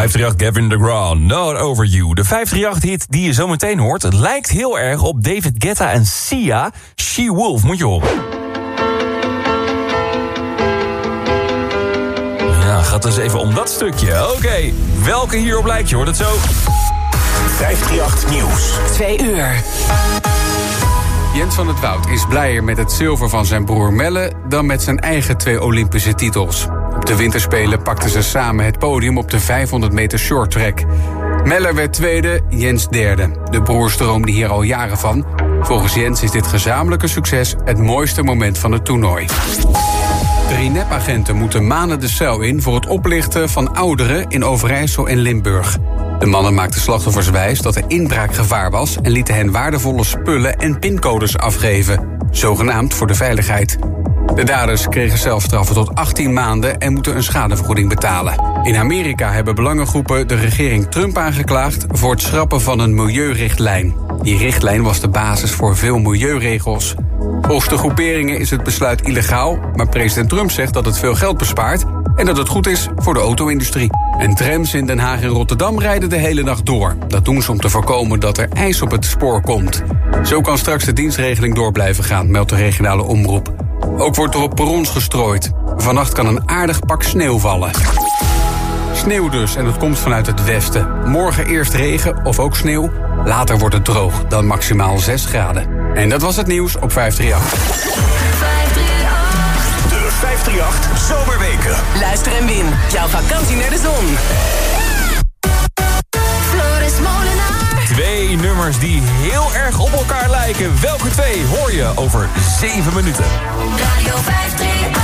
538 Gavin DeGraw, Not Over You. De 538-hit die je zo meteen hoort... Het lijkt heel erg op David Guetta en Sia. She Wolf, moet je horen. Ja, gaat dus even om dat stukje. Oké, welke hierop lijkt je? Hoort het zo? 538 Nieuws. 2 uur. Jens van het Woud is blijer met het zilver van zijn broer Melle... dan met zijn eigen twee Olympische titels. Op de winterspelen pakten ze samen het podium op de 500 meter short track. Melle werd tweede, Jens derde. De broers droomden hier al jaren van. Volgens Jens is dit gezamenlijke succes het mooiste moment van het toernooi. Drie nepagenten moeten maanden de cel in voor het oplichten van ouderen in Overijssel en Limburg. De mannen maakten slachtoffers wijs dat er inbraakgevaar was en lieten hen waardevolle spullen en pincodes afgeven, zogenaamd voor de veiligheid. De daders kregen zelfstraffen tot 18 maanden en moeten een schadevergoeding betalen. In Amerika hebben belangengroepen de regering Trump aangeklaagd voor het schrappen van een milieurichtlijn. Die richtlijn was de basis voor veel milieuregels. Volgens de groeperingen is het besluit illegaal, maar president Trump zegt dat het veel geld bespaart en dat het goed is voor de auto-industrie. En trams in Den Haag en Rotterdam rijden de hele nacht door. Dat doen ze om te voorkomen dat er ijs op het spoor komt. Zo kan straks de dienstregeling door blijven gaan, meldt de regionale omroep. Ook wordt er op perrons gestrooid. Vannacht kan een aardig pak sneeuw vallen. Sneeuw dus, en het komt vanuit het westen. Morgen eerst regen of ook sneeuw. Later wordt het droog, dan maximaal 6 graden. En dat was het nieuws op 538. De 538 Zomerweken. Luister en win. Jouw vakantie naar de zon. Floris Molenaar. Twee nummers die heel erg op elkaar lijken. Welke twee hoor je over 7 minuten? Radio 538.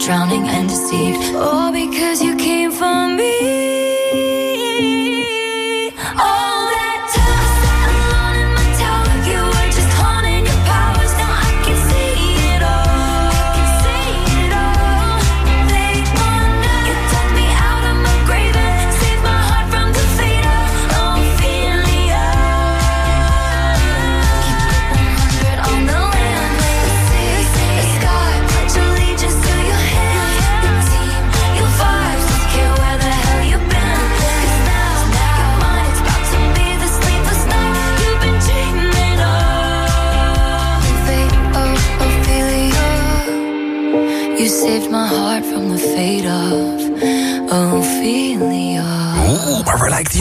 Drowning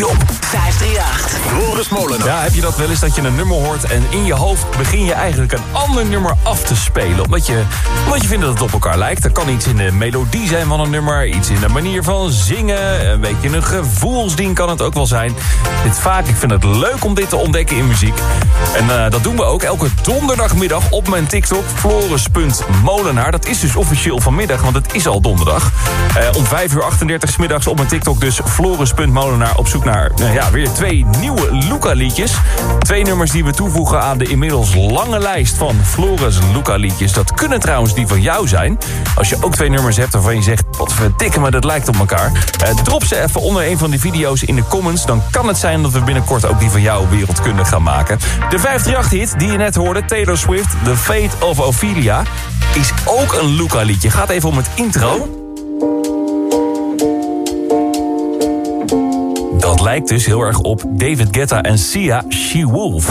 op? 538. Floris Molenaar. Ja, heb je dat wel eens dat je een nummer hoort en in je hoofd begin je eigenlijk een ander nummer af te spelen. Omdat je, omdat je vindt dat het op elkaar lijkt. Er kan iets in de melodie zijn van een nummer, iets in de manier van zingen. Een beetje een gevoelsding kan het ook wel zijn. Dit vaak, ik vind het leuk om dit te ontdekken in muziek. En eh, dat doen we ook elke donderdagmiddag op mijn TikTok, floris.molenaar. Dat is dus officieel vanmiddag, want het is al donderdag. Eh, om 5 uur 38 's middags op mijn TikTok dus floris.molenaar op zoek naar nou ja, weer twee nieuwe Luca-liedjes. Twee nummers die we toevoegen aan de inmiddels lange lijst van Floris Luca-liedjes. Dat kunnen trouwens die van jou zijn. Als je ook twee nummers hebt waarvan je zegt... wat verdikke me, dat lijkt op elkaar. Eh, drop ze even onder een van die video's in de comments. Dan kan het zijn dat we binnenkort ook die van jou wereldkundig gaan maken. De 538-hit die je net hoorde, Taylor Swift, The Fate of Ophelia... is ook een Luca-liedje. Gaat even om het intro... Dat lijkt dus heel erg op David Guetta en Sia She Wolf.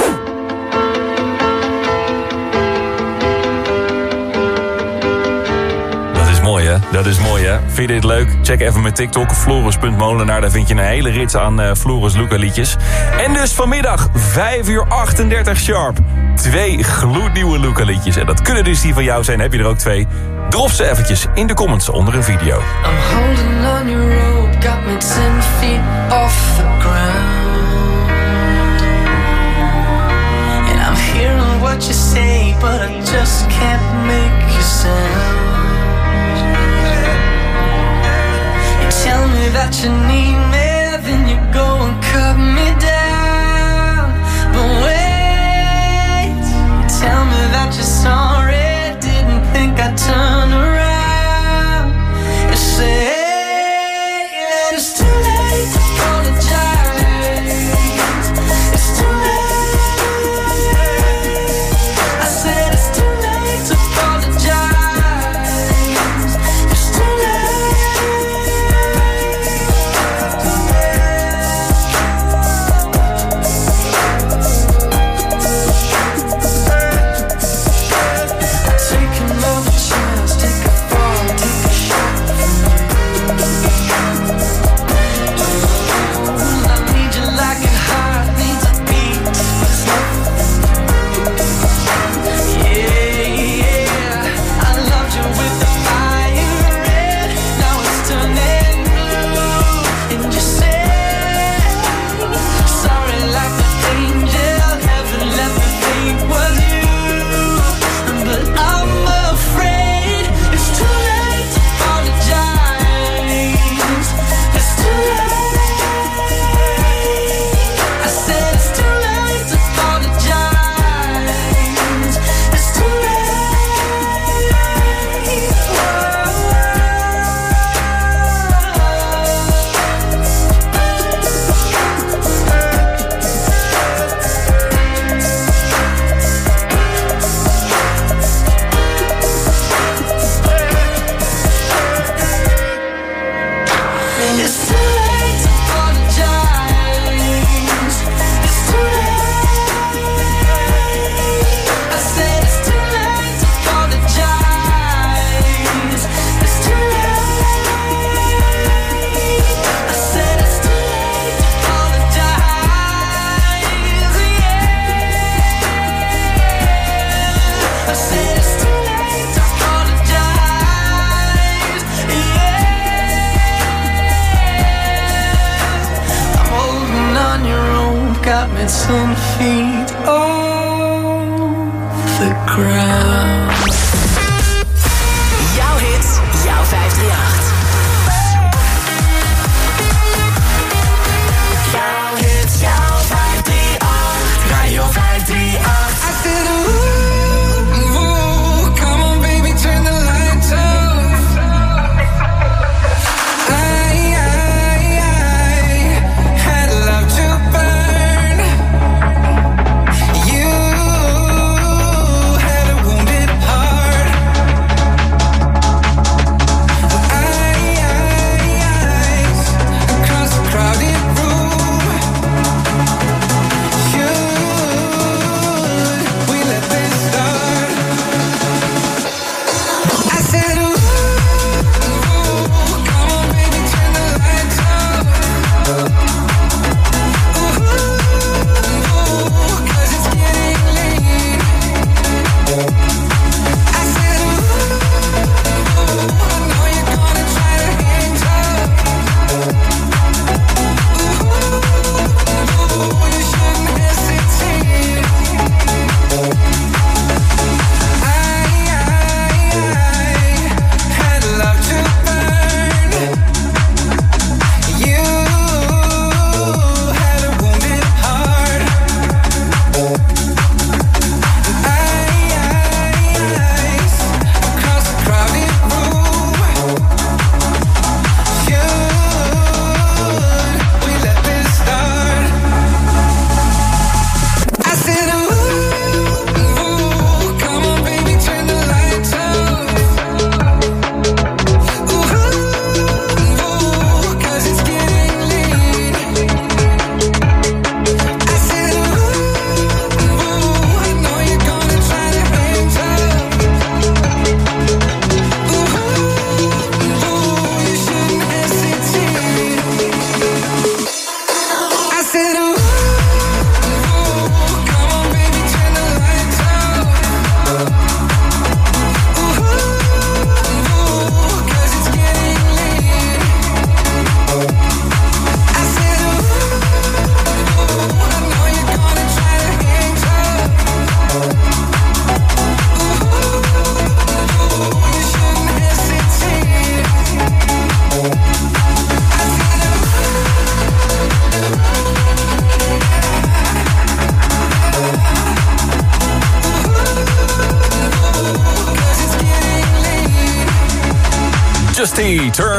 Dat is mooi, hè? Dat is mooi, hè? Vind je dit leuk? Check even mijn TikTok, floris.molenaar. Daar vind je een hele rits aan eh, Floris Luca liedjes. En dus vanmiddag, 5 uur 38 sharp. Twee gloednieuwe Luca liedjes. En dat kunnen dus die van jou zijn. Heb je er ook twee? Drop ze eventjes in de comments onder een video. I'm got me ten feet off the ground. And I'm hearing what you say, but I just can't make you sound. You tell me that you need me, then you go and cut me down. But wait, you tell me that you're sorry, didn't think I'd turn around and say.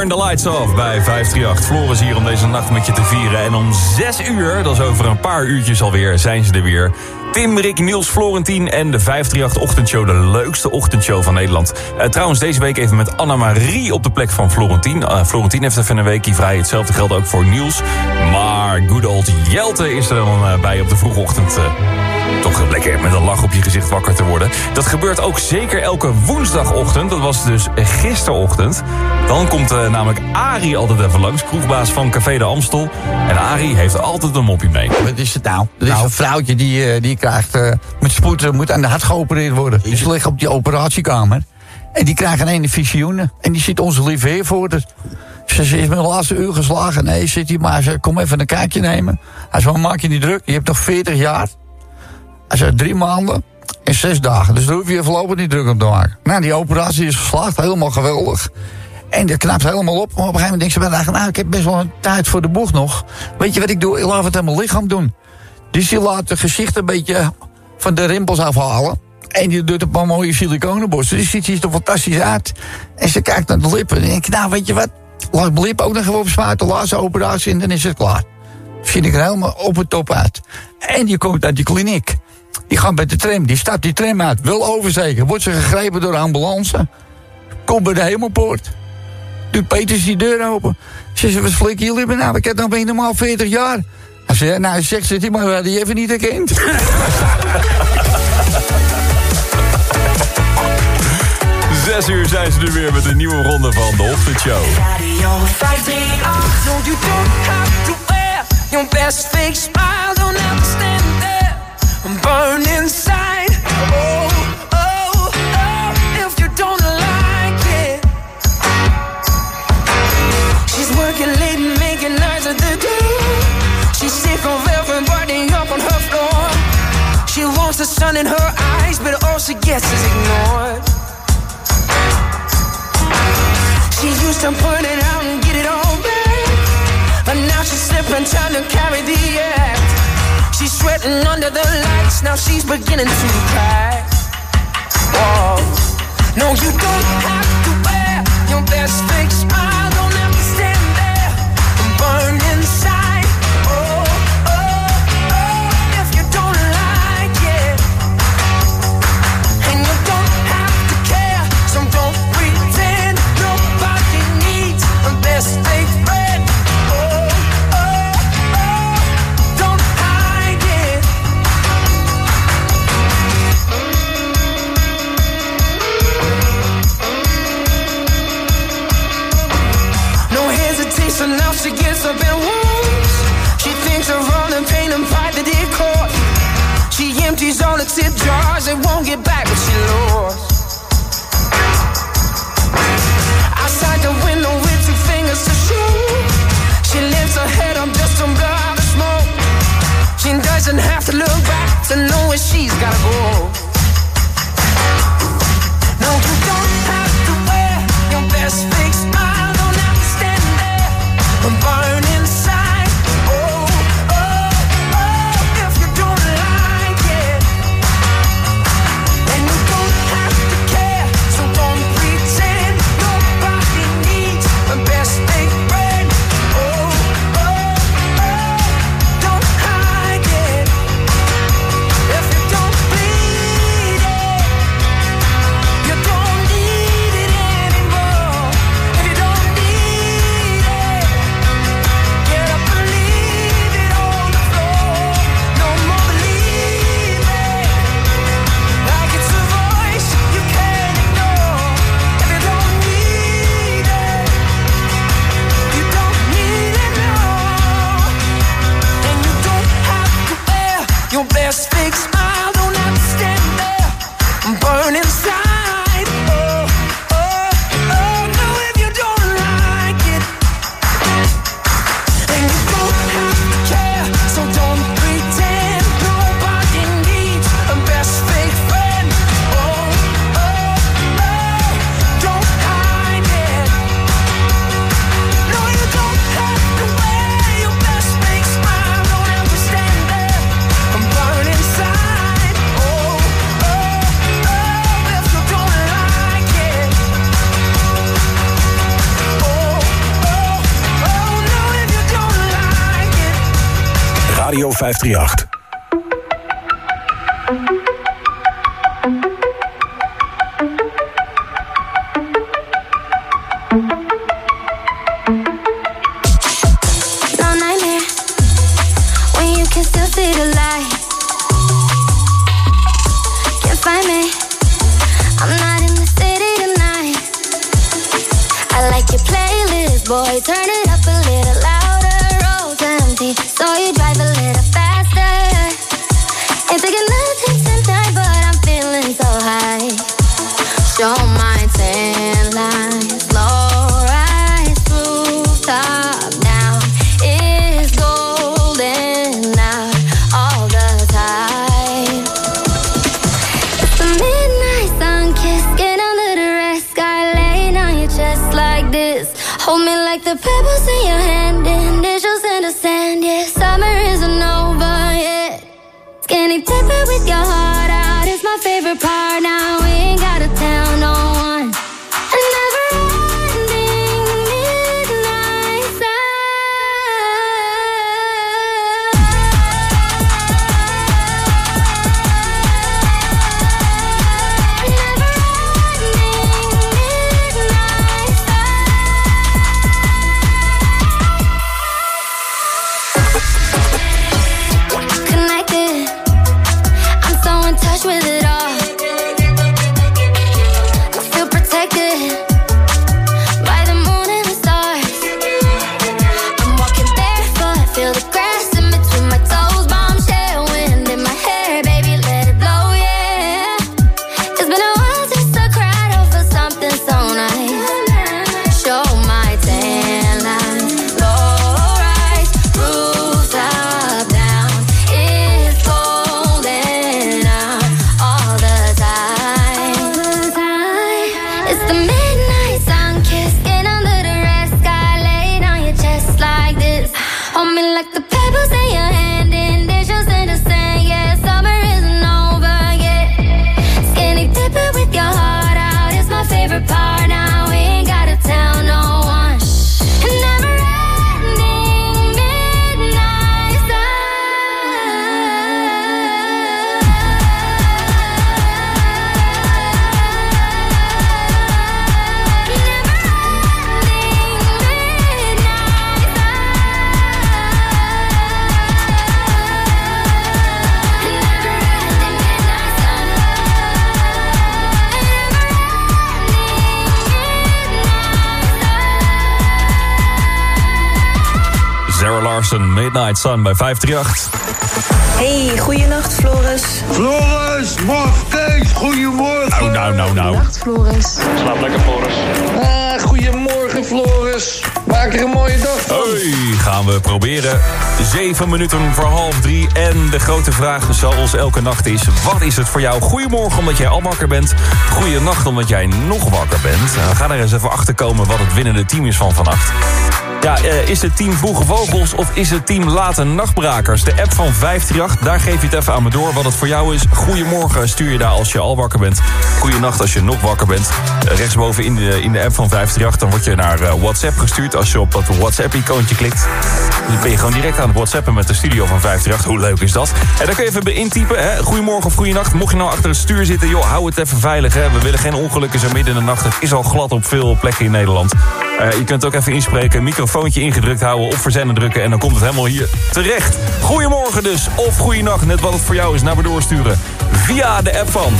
The lights off bij 538. Floor is hier om deze nacht met je te vieren. En om 6 uur, dat is over een paar uurtjes alweer, zijn ze er weer. Tim, Rick, Niels, Florentien en de 538-ochtendshow. De leukste ochtendshow van Nederland. Eh, trouwens, deze week even met Anna-Marie op de plek van Florentien. Eh, Florentien heeft even een weekje vrij. Hetzelfde geldt ook voor Niels. Maar good old Jelte is er dan eh, bij op de vroege ochtend. Toch lekker met een lach op je gezicht wakker te worden. Dat gebeurt ook zeker elke woensdagochtend. Dat was dus gisterochtend. Dan komt eh, namelijk Arie altijd even langs. Kroegbaas van Café de Amstel. En Arie heeft altijd een moppie mee. Wat is het nou? Er is een vrouwtje die, eh, die krijgt eh, met spoed moet aan de hart geopereerd worden. Dus ze ligt op die operatiekamer. En die krijgt een ene visioenen. En die ziet onze lieve heer voor. Ze ze is met de laatste uur geslagen. Nee, zit hij maar. Ze kom even een kijkje nemen. Hij zei, maak je niet druk. Je hebt nog 40 jaar. Hij zei, drie maanden en zes dagen. Dus daar hoef je je voorlopig niet druk op te maken. Nou, die operatie is geslaagd. Helemaal geweldig. En dat knapt helemaal op. Maar op een gegeven moment denkt ze bij de nou, ik heb best wel een tijd voor de boeg nog. Weet je wat ik doe? Ik laat het aan mijn lichaam doen. Dus die laat het gezicht een beetje van de rimpels afhalen. En die doet een paar mooie siliconenborsten. Dus die ziet er fantastisch uit. En ze kijkt naar de lippen. En ik nou, weet je wat? Laat mijn lip ook nog even spuiten. Laatste operatie en dan is het klaar. Vind ik er helemaal op het top uit. En die komt uit die kliniek. Die gaat met de tram. Die stapt die tram uit. Wil oversteken. Wordt ze gegrepen door de ambulance. Komt bij de hemelpoort. Doet Peters die deur open. Ze zegt, wat flikken jullie me nou? Ik heb nog ben je normaal 40 jaar. Hij zegt, nou, zegt ze, die maar die even niet herkend. Zes uur zijn ze er weer met een nieuwe ronde van de Ochtendshow. Radio 538. No, you don't have to wear your best fake smile. Don't have I'm burned inside. Oh, oh, oh, if you don't like it. She's working late and making nights at the door. She's sick of everybody up on her floor. She wants the sun in her eyes, but all she gets is ignored. She used to put it out and get it all back. But now she's slipping, trying to carry the act. She's sweating under the lights, now she's beginning to cry. Whoa. No, you don't have to wear your best fake smile. She empties all the tip jars and won't get back what she lost. Outside the window with two fingers to show, She lifts her head up just to blow out the smoke. She doesn't have to look back to know where she's gotta go. Radio 538. Bij 538. Hey, goeienacht Floris. Floris, morgen Kees, goedemorgen. Nou, nou, nou, nou. Floris. Ah, goedemorgen Floris. Maak er een mooie dag van. Hoi, gaan we proberen. Zeven minuten voor half drie. En de grote vraag zoals elke nacht is... wat is het voor jou? Goedemorgen omdat jij al wakker bent. Goeienacht omdat jij nog wakker bent. Nou, ga er eens even achter komen wat het winnende team is van vannacht. Ja, eh, is het team Vroege Vogels of is het team Late Nachtbrakers? De app van 538, daar geef je het even aan me door wat het voor jou is. Goedemorgen stuur je daar als je al wakker bent. Goedenacht als je nog wakker bent. Eh, rechtsboven in de, in de app van 538, dan word je naar eh, WhatsApp gestuurd. Als je op dat WhatsApp-icoontje klikt, dan ben je gewoon direct aan het WhatsAppen met de studio van 538. Hoe leuk is dat? En dan kun je even intypen, hè? Goedemorgen of goedenacht. Mocht je nou achter het stuur zitten, joh, hou het even veilig. Hè? We willen geen ongelukken zo midden in de nacht. Het is al glad op veel plekken in Nederland. Eh, je kunt ook even inspreken, microfoontje ingedrukt houden, op verzenden drukken en dan komt het helemaal hier terecht. Goedemorgen dus, of goeienacht, net wat het voor jou is, naar me doorsturen. Via de app van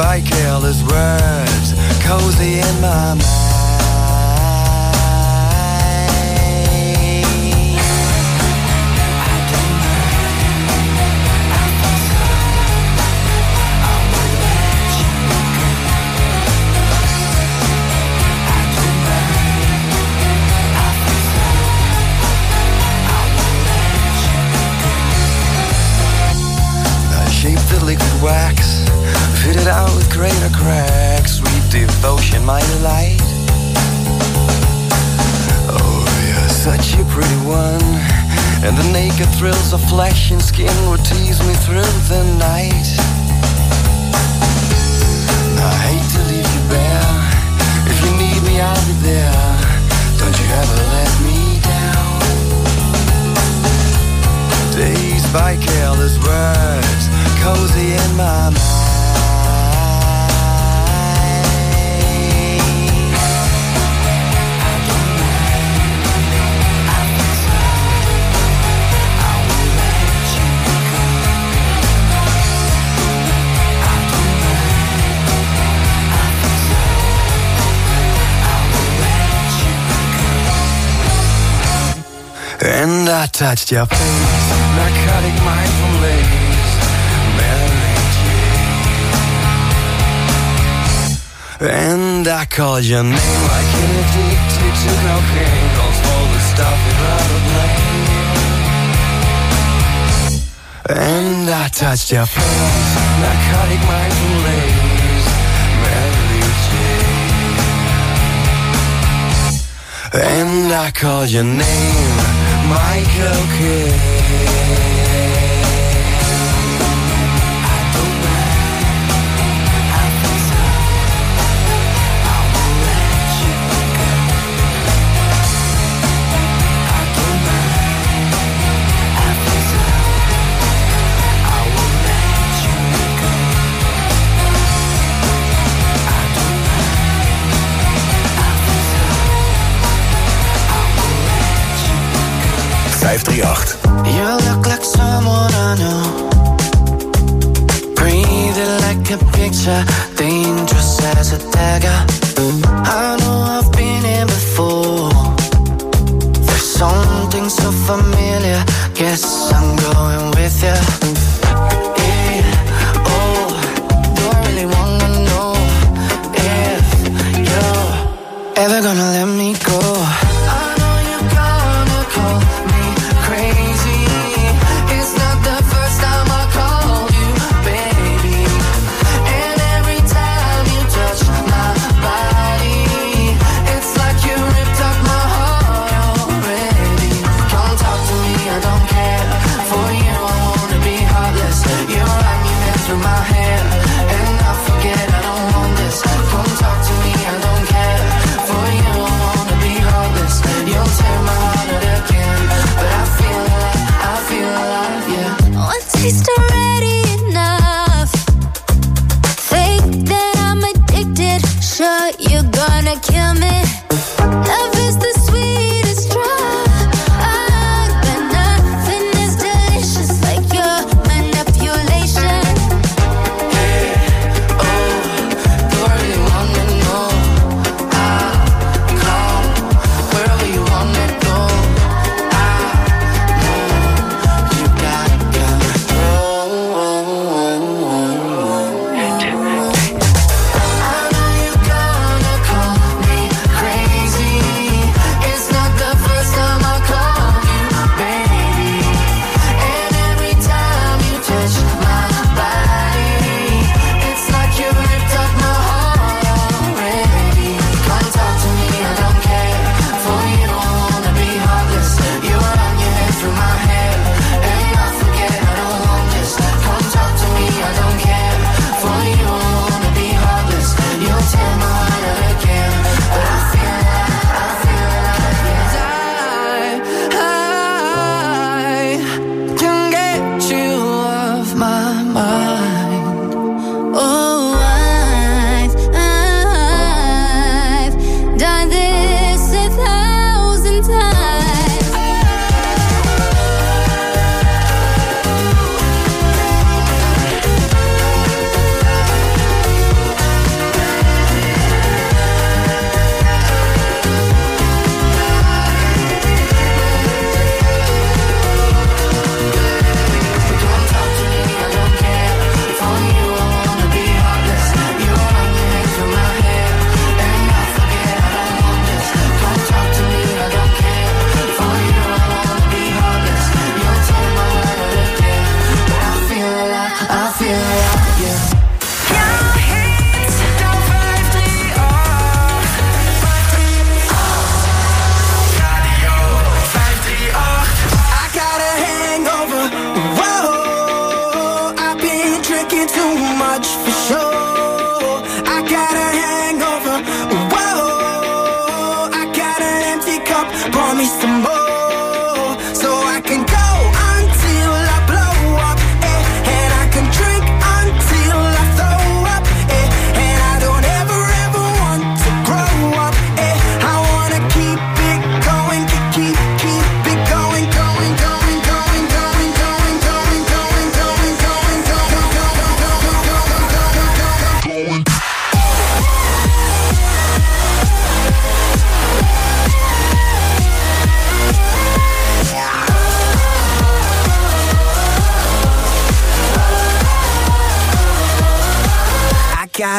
by careless words, cozy in my mind. Touched your face, narcotic mindful lace, Mary Jane. And I called your name like an addicted to cocaine, calls all the stuff without a blame. And I touched your face, narcotic mindful lace, Mary Jane. And I called your name, Michael Kidd. Too much for sure.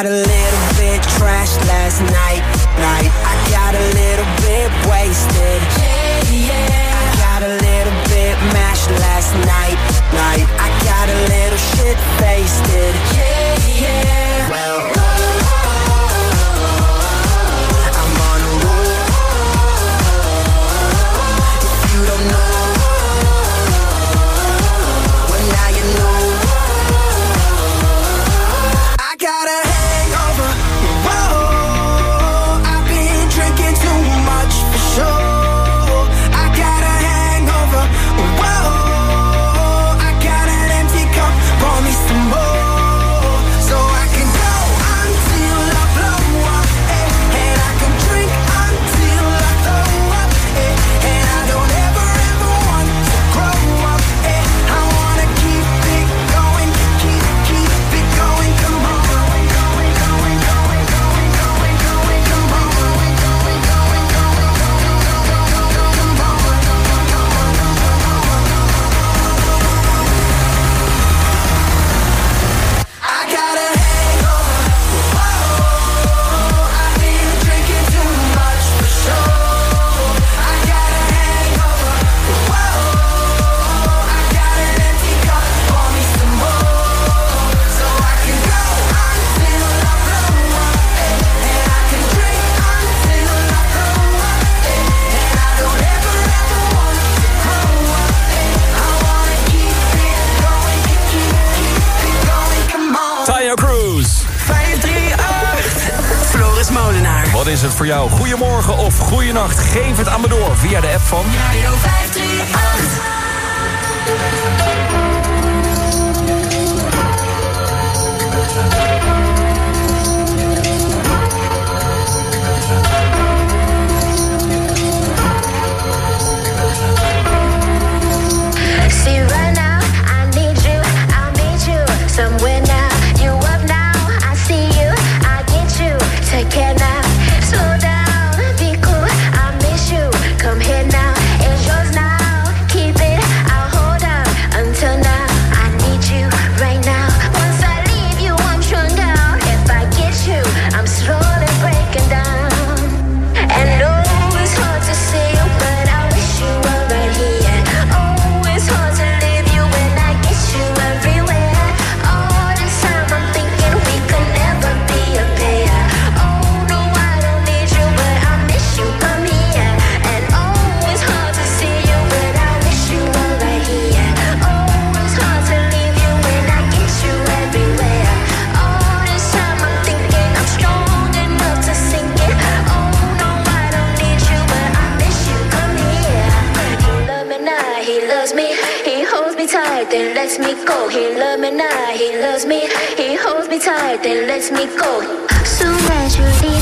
got a little bit trashed last night, night. I got a little bit wasted. Yeah, yeah. I got a little bit mashed last night, night. I got a little shit faced. David Amador via de then let me go. So leave.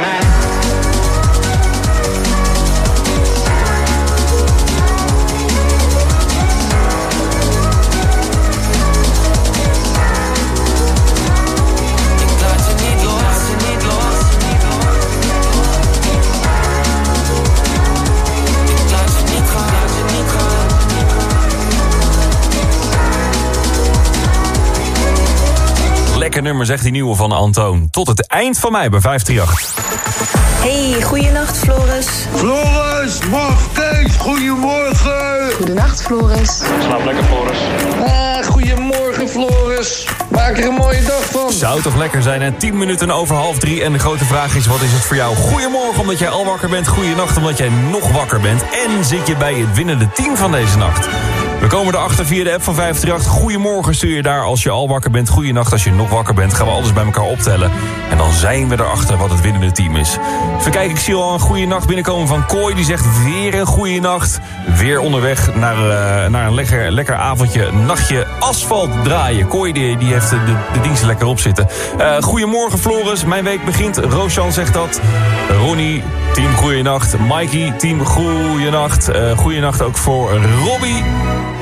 Lekker nummer, zegt die nieuwe van Antoon. Tot het eind van mij bij 538. Hey, goeienacht Floris. Floris, Kees, goedemorgen. Goedenacht Floris. Slaap lekker, Floris. Ah, goedemorgen, Floris. Maak er een mooie dag van. Zou toch lekker zijn, hè? 10 minuten over half drie. En de grote vraag is, wat is het voor jou? Goedemorgen, omdat jij al wakker bent. Goeienacht, omdat jij nog wakker bent. En zit je bij het winnende team van deze nacht. We komen erachter via de app van 538. Goedemorgen stuur je daar als je al wakker bent. Goeienacht als je nog wakker bent. Gaan we alles bij elkaar optellen. En dan zijn we erachter wat het winnende team is. Even kijken, ik zie al een goede nacht binnenkomen van Kooi. Die zegt weer een goede nacht. Weer onderweg naar, eh, naar een lekker, lekker avondje. Nachtje asfalt draaien. Kooi die, die heeft de, de lekker op zitten. Eh, goedemorgen Floris, mijn week begint. Roosjan zegt dat. Ronnie, team goeienacht. Mikey, team goeienacht. Uh, goeienacht ook voor Robbie.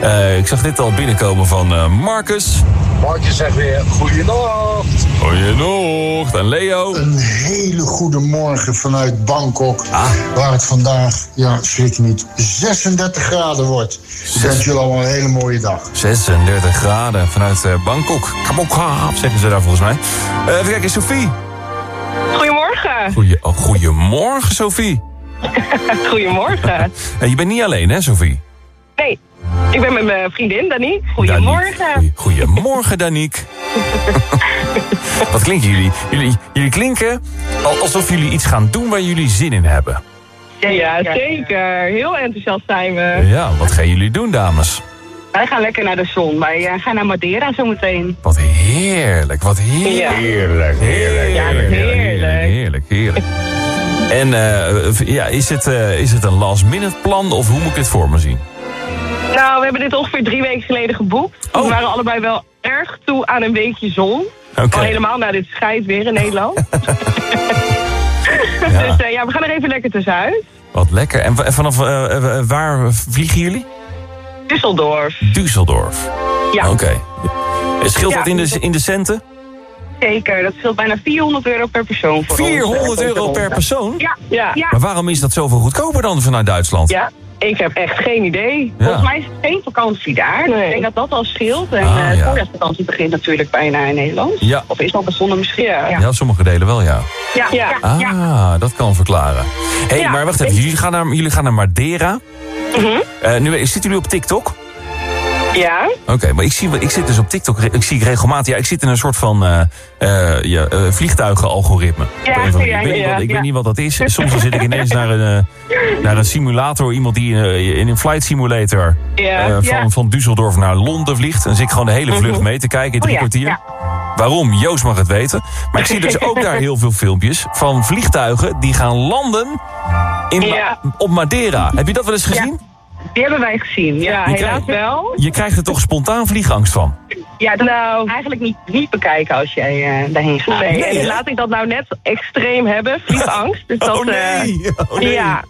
Eh, ik zag dit al binnenkomen van eh, Marcus. Martje zegt weer goeienacht. Goeienacht. En Leo. Een hele goede morgen vanuit Bangkok. Ah. Waar het vandaag, ja, schrik niet, 36 graden wordt. Ik wens jullie allemaal een hele mooie dag. 36 graden vanuit eh, Bangkok. Kamokhaap zeggen ze daar volgens mij. Eh, even kijken, Sophie. Goedemorgen. Goeie, oh, goedemorgen, Sophie. Goedemorgen. Eh, je bent niet alleen, hè, Sophie? Nee, Ik ben met mijn vriendin Danique. Goedemorgen. Goedemorgen, Daniek. Wat klinken jullie? jullie? Jullie klinken al- alsof jullie iets gaan doen waar jullie zin in hebben. Ja, zeker. Heel enthousiast zijn we. Ja, wat gaan jullie doen, dames? Wij gaan lekker naar de zon. Wij eh, gaan naar Madeira zometeen. Wat heerlijk, wat heerlijk. Heerlijk, heerlijk, Ja, heerlijk. heerlijk, heerlijk. En eh, ja, is, het, eh, is het een last minute plan of hoe moet ik het voor me zien? Nou, we hebben dit ongeveer drie weken geleden geboekt. Oh. We waren allebei wel erg toe aan een weekje zon. Oké. Al helemaal naar dit scheidt weer in Nederland. Ja. Dus ja, we gaan er even lekker tussenuit. Wat lekker. En vanaf eh, eh, waar vliegen jullie? Düsseldorf. Düsseldorf. Ja, Oké. Scheelt Ja. dat in de, in de centen? zeker. Dat scheelt bijna 400 euro per persoon voor ons. 400 eh, euro per persoon? Ja, ja, ja. Maar waarom is dat zoveel goedkoper dan vanuit Duitsland? Ja, ik heb echt geen idee. Ja. Volgens mij is het geen vakantie daar. Dus Ik denk dat dat al scheelt. En Ah, eh, de ja. voorjaarsvakantie begint natuurlijk bijna in Nederland. Ja. Of is al begonnen misschien. Ja, Ja, sommige delen wel, ja. ja, ja. ja. Ah, dat kan verklaren. Hé, hey, Ja. maar wacht even. Jullie gaan naar, jullie gaan naar Madeira. Mhm. Eh, nu, zitten jullie op TikTok? Ja. Oké, maar ik, zie, ik zit dus op TikTok, ik zie regelmatig... Ja, ik zit in een soort van ja, eh, vliegtuigenalgoritme. Ja, ja, ik weet, niet ja, wat, ik weet niet wat dat is. Soms dan zit ik ineens naar een, naar een simulator. Iemand die in een flight simulator van, van Düsseldorf naar Londen vliegt. Dan zit ik gewoon de hele vlucht Mhm. mee te kijken in Oh drie ja, kwartier. Waarom? Joost mag het weten. Maar ik zie dus ook daar heel veel filmpjes van vliegtuigen die gaan landen in Ma- op Madeira. Heb je dat wel eens gezien? Die hebben wij gezien. Ja, Je helaas wel. Je krijgt er toch spontaan vliegangst van? Ja, dat nou eigenlijk niet, niet bekijken als jij eh, daarheen gaat. Nee, en laat ik dat nou net extreem hebben, vliegangst. Dus dat, Oh, nee. eh, Oh, nee. Ja.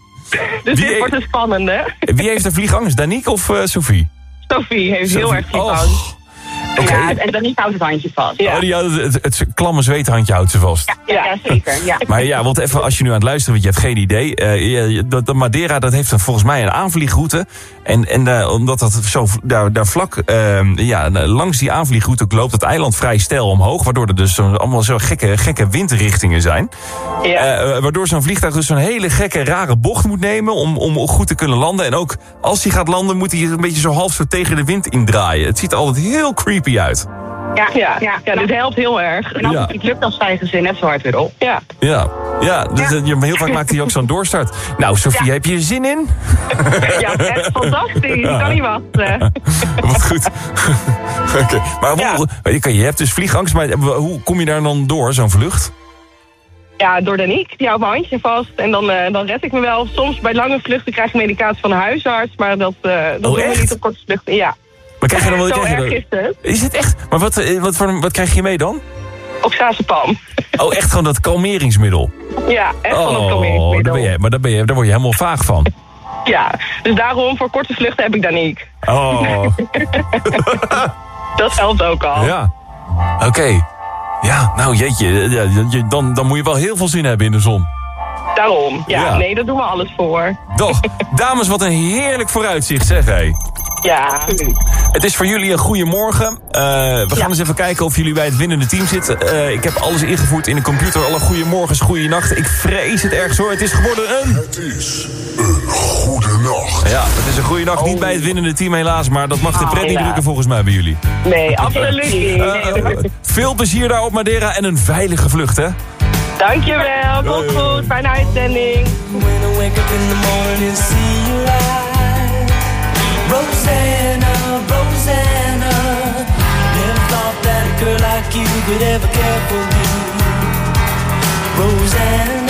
Dus Wie- dit wordt een spannende. Wie heeft er vliegangst? Daniek of eh, Sophie? Sophie heeft heel erg vliegangst. Oh, Oké. Ja, en dan niet houdt het handje vast. Oh, die het, het, het klamme zweethandje houdt ze vast. Ja, ja, zeker. Ja. Maar ja, want even als je nu aan het luisteren bent, je hebt geen idee. eh, je- je- dat, dat Madeira dat heeft een- volgens mij een aanvliegroute. En, en eh, omdat dat zo daar, daar vlak, eh, ja, langs die aanvliegroute loopt het eiland vrij steil omhoog. Waardoor er dus allemaal zo gekke, gekke windrichtingen zijn. Ja. Eh, waardoor zo'n vliegtuig dus zo'n hele gekke, rare bocht moet nemen om, om goed te kunnen landen. En ook als hij gaat landen, moet hij een beetje zo half zo tegen de wind indraaien. Het ziet er altijd heel creepy uit. Ja, ja, ja, ja, dit helpt heel erg. En als Ja. het lukt, dan stijgen ze net zo hard weer op. Ja. Ja, ja, dus eh, je- heel vaak maakt hij ook zo'n doorstart. Nou, Sofie, Ja. heb je er zin in? Ja, echt fantastisch. Ik kan niet wachten. Wat goed. Oké, Maar hoe, je, je hebt dus vliegangst, maar hoe kom je daar dan door, zo'n vlucht? Ja, door Danique. Die houdt mijn handje vast. En dan, eh, dan red ik me wel. Soms bij lange vluchten krijg ik medicatie van de huisarts. Maar dat, eh dat doen we niet op korte vluchten. Ja. Maar krijg je dan wel... Zo krijg je dan- is het. Is het echt? Maar wat, eh, wat, voor, wat krijg je mee dan? Oxazepam. Oh, echt gewoon dat kalmeringsmiddel? Ja, echt van een Oh, daar kalmeringsmiddel. ben je, maar daar, ben je, daar word je helemaal vaag van. Ja, dus daarom voor korte vluchten heb ik Danique. Oh, Dat helpt ook al. ja. Oké. Ja, nou jeetje, dan, dan moet je wel heel veel zin hebben in de zon. Daarom. Ja, Ja. nee, daar doen we alles voor. Doch, dames, wat een heerlijk vooruitzicht, zeg hé. Ja, absoluut. Het is voor jullie een goede morgen. Eh, we gaan Ja. eens even kijken of jullie bij het winnende team zitten. Eh, ik heb alles ingevoerd in de computer. Alle goede morgens, goede nachten. Ik vrees het ergens hoor. Het is geworden een... Het is een goede nacht. Ja, het is een goede nacht. Niet bij het winnende team helaas. Maar dat mag de Oh, pret niet drukken volgens mij bij jullie. Nee, absoluut niet. Eh, veel plezier daar op Madeira en een veilige vlucht, hè? Dankjewel, komt goed. Fijne uitzending. When I wake up in the morning, see you. Rosanna, Rosanna. Never thought that a girl like you could ever care for me. Rosanna.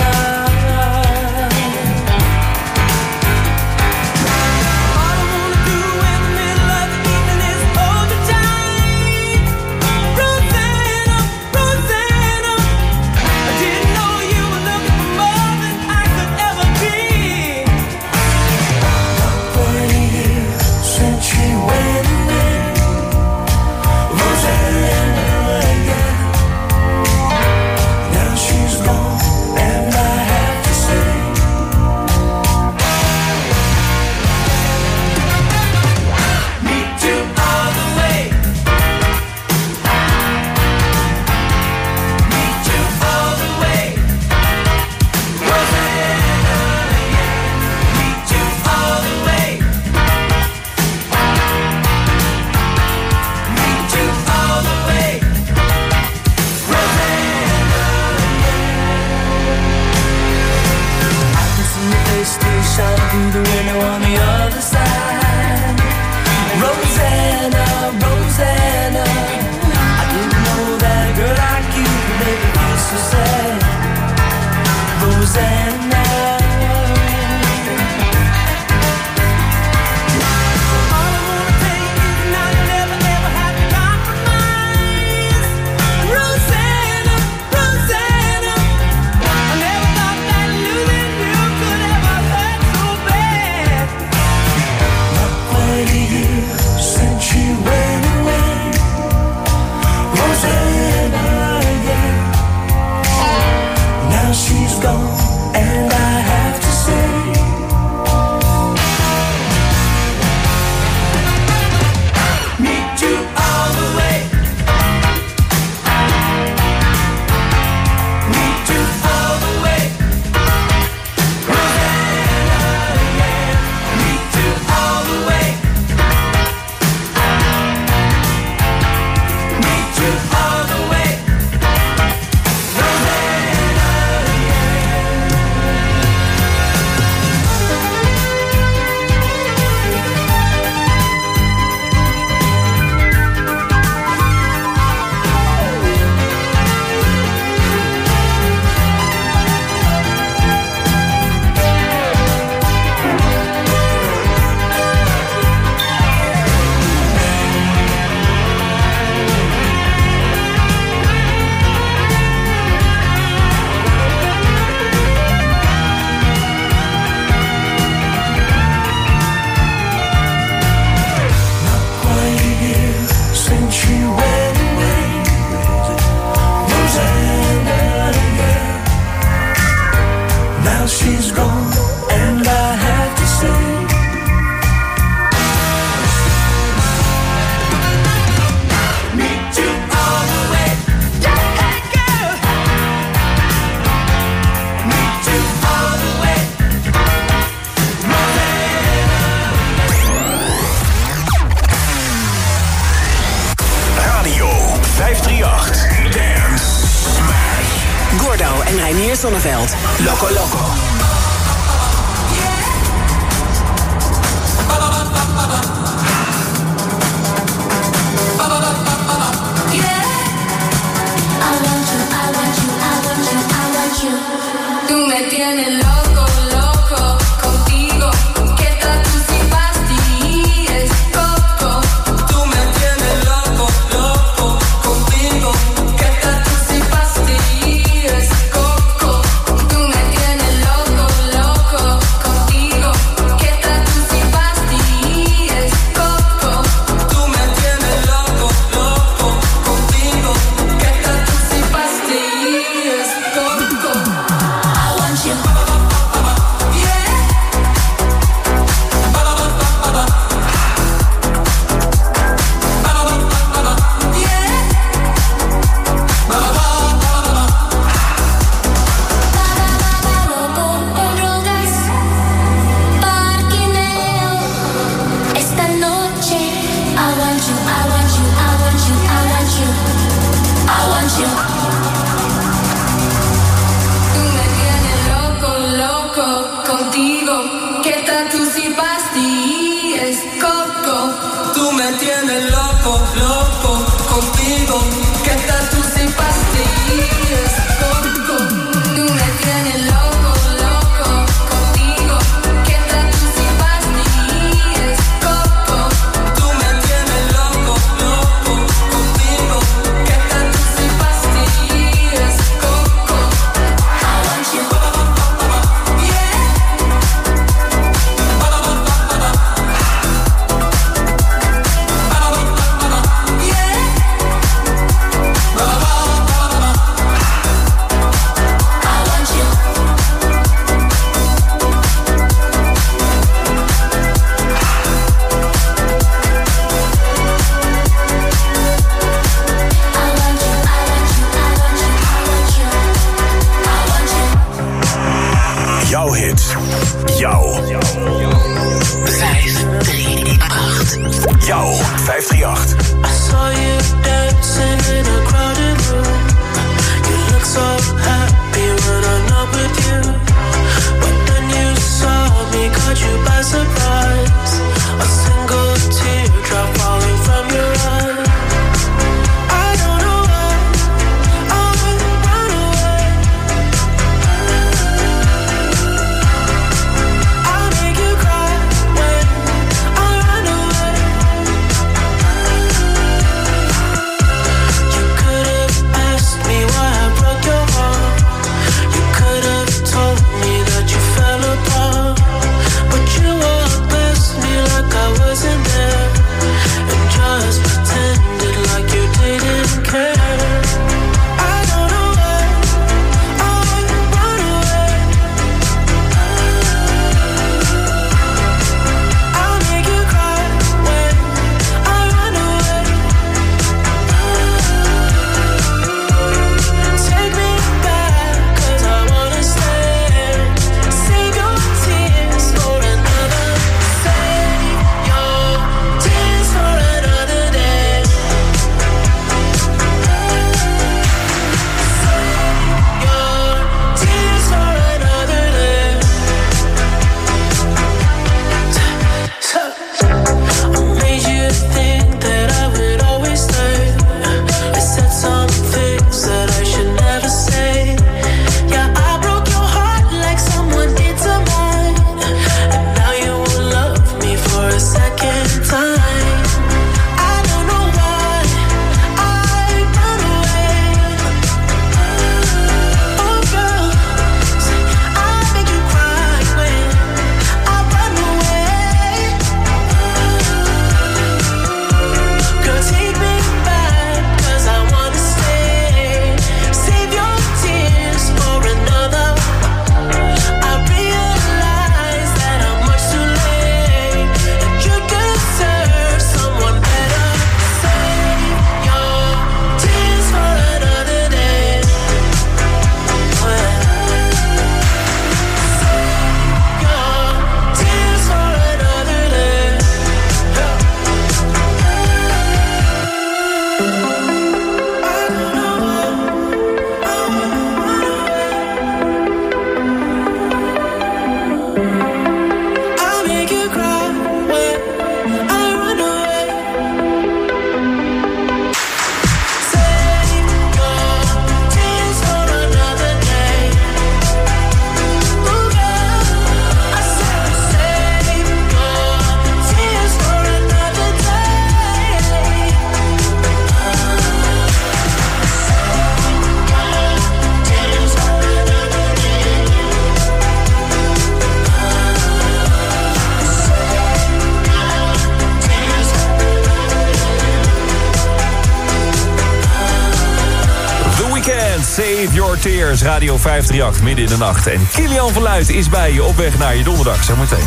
is Radio 538 midden in de nacht. En Kilian Verluid is bij je op weg naar je donderdag. Zeg meteen.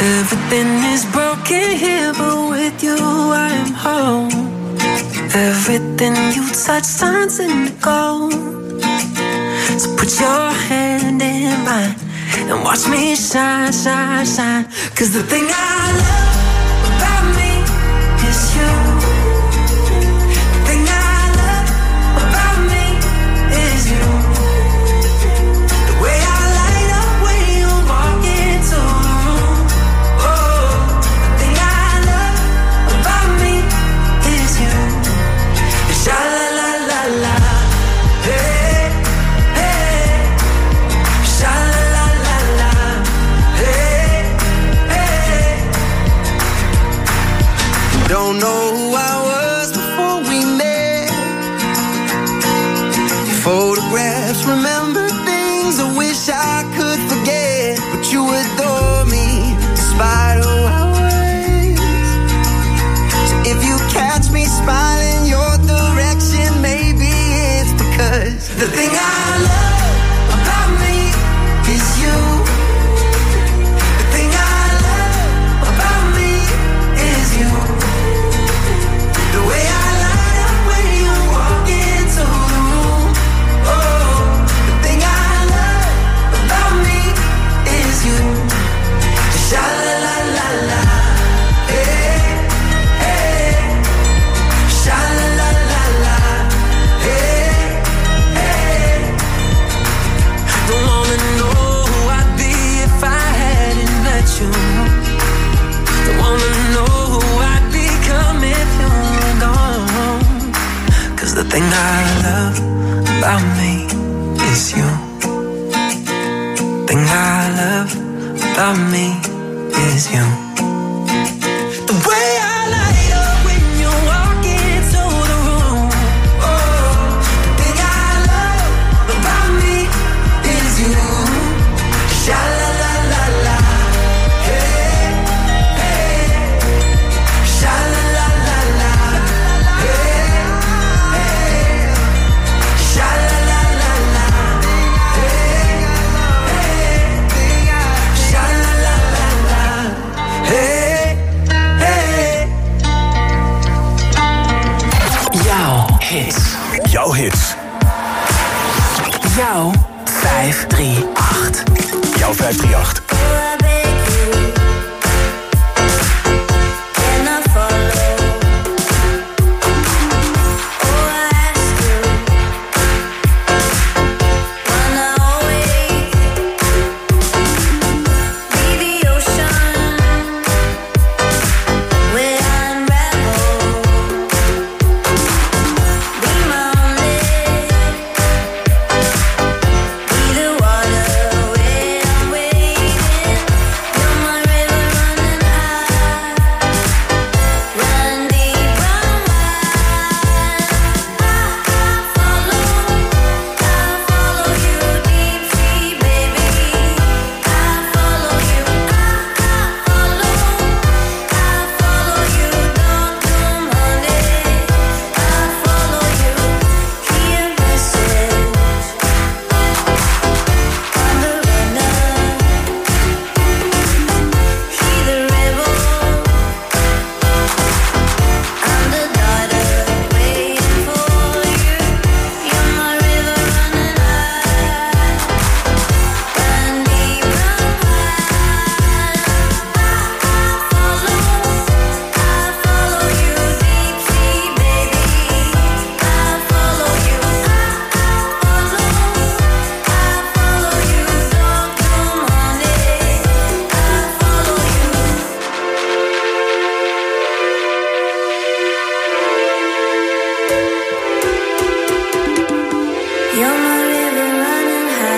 Everything is broken here, but with you I am home. Everything you touch turns into gold. So put your hand in mine and watch me shine, shine, shine. Cause the thing I hits. Jouw hits. Jouw 538. Jouw 538.